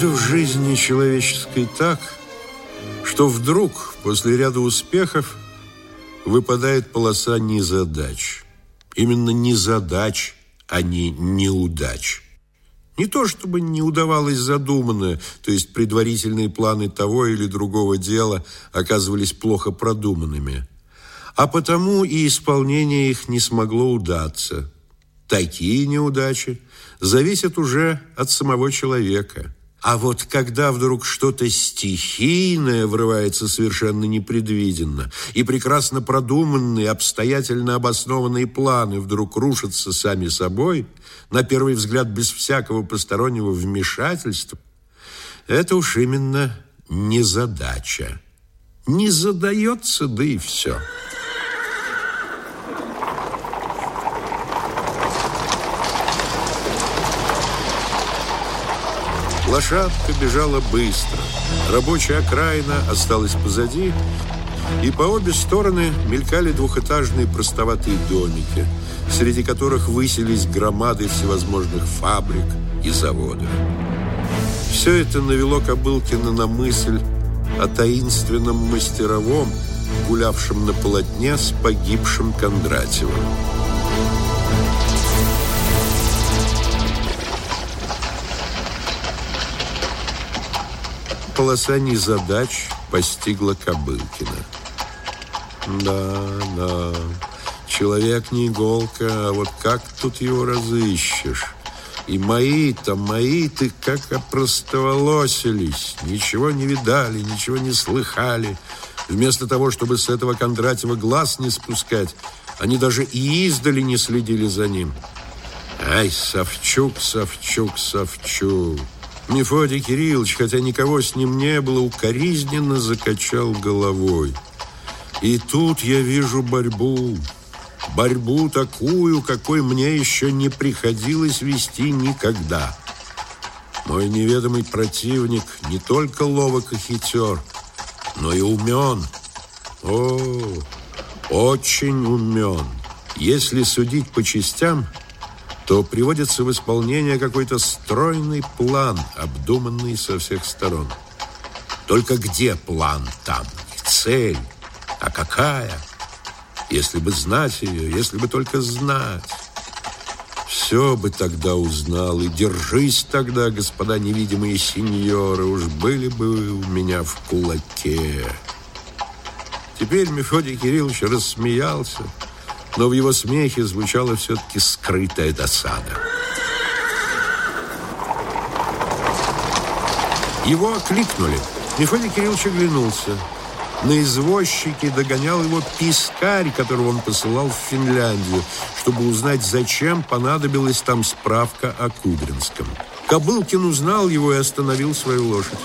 Однажды в жизни человеческой так, что вдруг после ряда успехов выпадает полоса незадач. Именно незадач, а не неудач. Не то чтобы не удавалось задуманное, то есть предварительные планы того или другого дела оказывались плохо продуманными, а потому и исполнение их не смогло удаться. Такие неудачи зависят уже от самого человека – а вот когда вдруг что-то стихийное врывается совершенно непредвиденно, и прекрасно продуманные, обстоятельно обоснованные планы вдруг рушатся сами собой, на первый взгляд без всякого постороннего вмешательства, это уж именно незадача. Не задается, да и все. Лошадка бежала быстро. Рабочая окраина осталась позади, и по обе стороны мелькали двухэтажные простоватые домики, среди которых высились громады всевозможных фабрик и заводов. Все это навело Кобылкина на мысль о таинственном мастеровом, гулявшем на полотне с погибшим Кондратьевым. Полоса незадач постигла Кобылкина. Да, да, человек не иголка, а вот как тут его разыщешь? И мои-то, мои-то как опростоволосились, ничего не видали, ничего не слыхали. Вместо того, чтобы с этого Кондратьева глаз не спускать, они даже и издали не следили за ним. Ай, Савчук, Савчук, Савчук. Мефодий Кириллович, хотя никого с ним не было, укоризненно закачал головой. И тут я вижу борьбу. Борьбу такую, какой мне еще не приходилось вести никогда. Мой неведомый противник не только ловок и хитер, но и умен. О, очень умен. Если судить по частям, то приводится в исполнение какой-то стройный план, обдуманный со всех сторон. Только где план там? Не цель, а какая? Если бы знать ее, если бы только знать. Все бы тогда узнал, и держись тогда, господа невидимые сеньоры, уж были бы у меня в кулаке. Теперь Мефодий Кириллович рассмеялся, но в его смехе звучала все-таки скрытая досада. Его окликнули. Мефодий Кириллович оглянулся. На извозчике догонял его пискарь, которого он посылал в Финляндию, чтобы узнать, зачем понадобилась там справка о Кудринском. Кобылкин узнал его и остановил свою лошадь.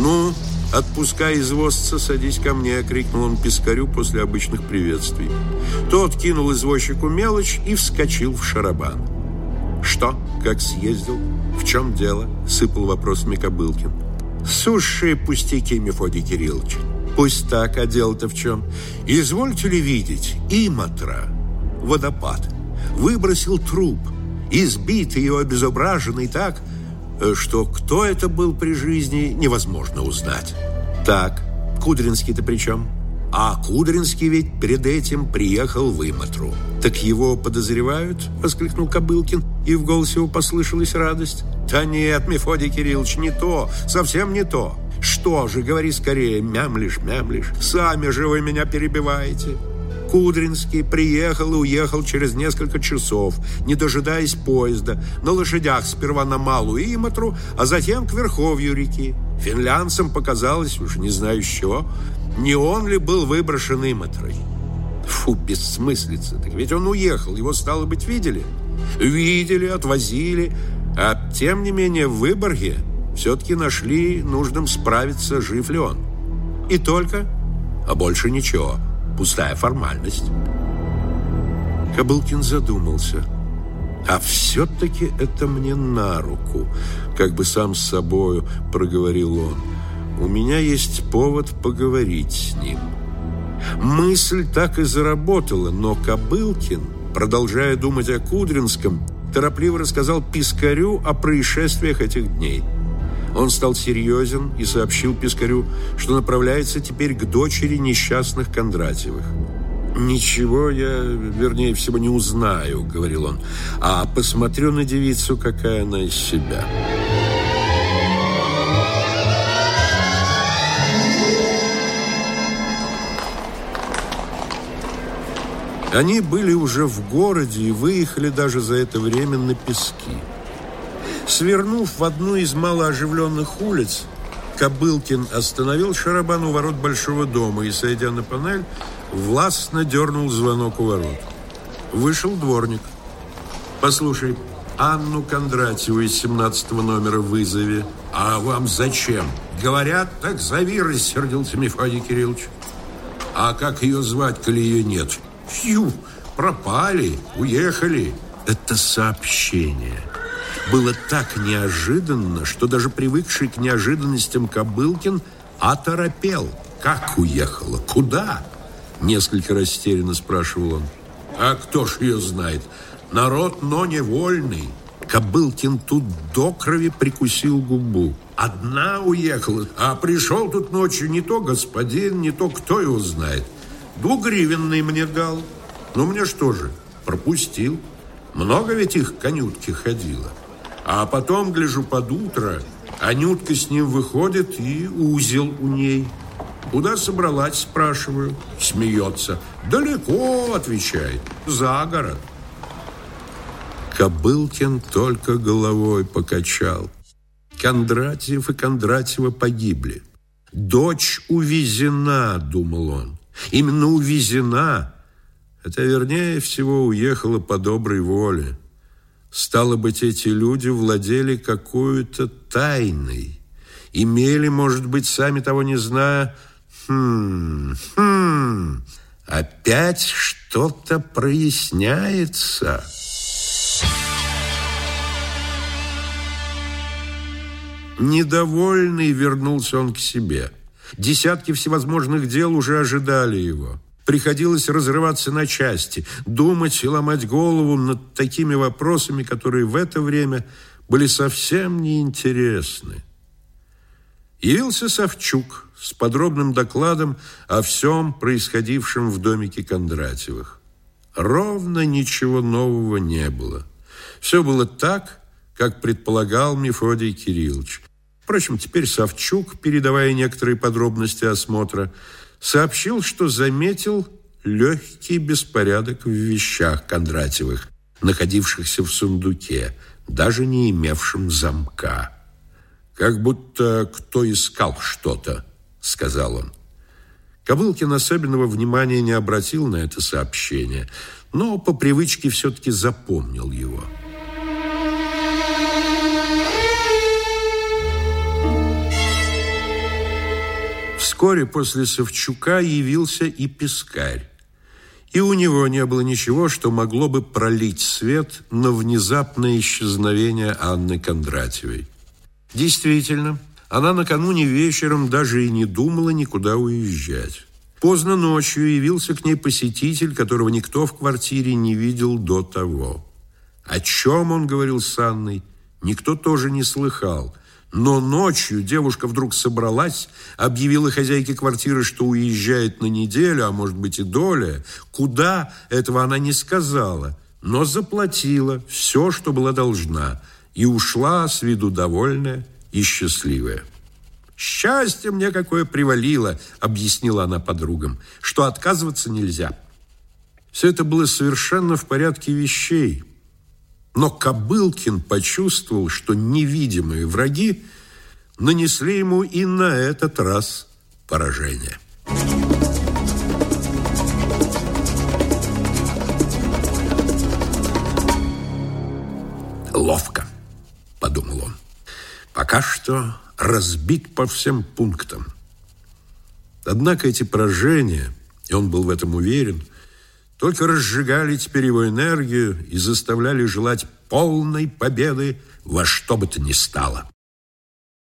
«Ну, «Отпускай извозца, садись ко мне!» — крикнул он пескарю после обычных приветствий. Тот кинул извозчику мелочь и вскочил в шарабан. «Что? Как съездил? В чем дело?» — сыпал вопросами Кобылкин. «Сущие пустяки, Мефодий Кириллович. Пусть так, а дело-то в чем? Извольте ли видеть, Иматра, водопад, выбросил труп, избитый и обезображенный так, что кто это был при жизни, невозможно узнать. Так, Кудринский-то при чем? А Кудринский ведь перед этим приехал в Иматру. Так его подозревают? Воскликнул Кобылкин, и в голосе его послышалась радость. Да нет, Мефодий Кириллович, не то, совсем не то. Что же, говори скорее, мямлишь, мямлишь. Сами же вы меня перебиваете. Кудринский приехал и уехал через несколько часов, не дожидаясь поезда, на лошадях сперва на Малую Иматру, а затем к верховью реки. Финлянцам показалось, уж не знаю чего, не он ли был выброшен Иматрой. Фу, бессмыслица, так ведь он уехал, его, стало быть, видели? Видели, отвозили, а тем не менее в Выборге все-таки нашли нужным справиться, жив ли он. И только, а больше ничего пустая формальность. Кобылкин задумался. А все-таки это мне на руку, как бы сам с собою проговорил он. У меня есть повод поговорить с ним. Мысль так и заработала, но Кобылкин, продолжая думать о Кудринском, торопливо рассказал Пискарю о происшествиях этих дней. Он стал серьезен и сообщил Пискарю, что направляется теперь к дочери несчастных Кондратьевых. «Ничего я, вернее всего, не узнаю», — говорил он, «а посмотрю на девицу, какая она из себя». Они были уже в городе и выехали даже за это время на пески. Свернув в одну из малооживленных улиц, Кобылкин остановил Шарабан у ворот большого дома и, сойдя на панель, властно дернул звонок у ворот. Вышел дворник. «Послушай, Анну Кондратьеву из 17 номера вызови». «А вам зачем?» «Говорят, так зови», — рассердился Мефодий Кириллович. «А как ее звать, коли ее нет?» Фью, пропали, уехали. Это сообщение было так неожиданно, что даже привыкший к неожиданностям Кобылкин оторопел. Как уехала? Куда? Несколько растерянно спрашивал он. А кто ж ее знает? Народ, но невольный. Кобылкин тут до крови прикусил губу. Одна уехала, а пришел тут ночью не то господин, не то кто его знает. Двугривенный мне дал. Ну, мне что же, пропустил. Много ведь их конютки ходило. А потом, гляжу, под утро, Анютка с ним выходит и узел у ней. Куда собралась, спрашиваю. Смеется. Далеко, отвечает, за город. Кобылкин только головой покачал. Кондратьев и Кондратьева погибли. Дочь увезена, думал он. Именно увезена, хотя, вернее всего, уехала по доброй воле. Стало быть, эти люди владели какой-то тайной, имели, может быть, сами того не зная, хм, хм, опять что-то проясняется. Недовольный вернулся он к себе – Десятки всевозможных дел уже ожидали его. Приходилось разрываться на части, думать и ломать голову над такими вопросами, которые в это время были совсем неинтересны. Явился Савчук с подробным докладом о всем происходившем в домике Кондратьевых. Ровно ничего нового не было. Все было так, как предполагал Мефодий Кириллович – Впрочем, теперь Савчук, передавая некоторые подробности осмотра, сообщил, что заметил легкий беспорядок в вещах Кондратьевых, находившихся в сундуке, даже не имевшем замка. «Как будто кто искал что-то», — сказал он. Кобылкин особенного внимания не обратил на это сообщение, но по привычке все-таки запомнил его. Вскоре после Савчука явился и Пискарь. И у него не было ничего, что могло бы пролить свет на внезапное исчезновение Анны Кондратьевой. Действительно, она накануне вечером даже и не думала никуда уезжать. Поздно ночью явился к ней посетитель, которого никто в квартире не видел до того. О чем он говорил с Анной, никто тоже не слыхал – но ночью девушка вдруг собралась, объявила хозяйке квартиры, что уезжает на неделю, а может быть и доля. Куда, этого она не сказала, но заплатила все, что была должна, и ушла с виду довольная и счастливая. «Счастье мне какое привалило», — объяснила она подругам, «что отказываться нельзя». Все это было совершенно в порядке вещей — но Кобылкин почувствовал, что невидимые враги нанесли ему и на этот раз поражение. «Ловко», — подумал он. «Пока что разбит по всем пунктам». Однако эти поражения, и он был в этом уверен, — только разжигали теперь его энергию и заставляли желать полной победы во что бы то ни стало.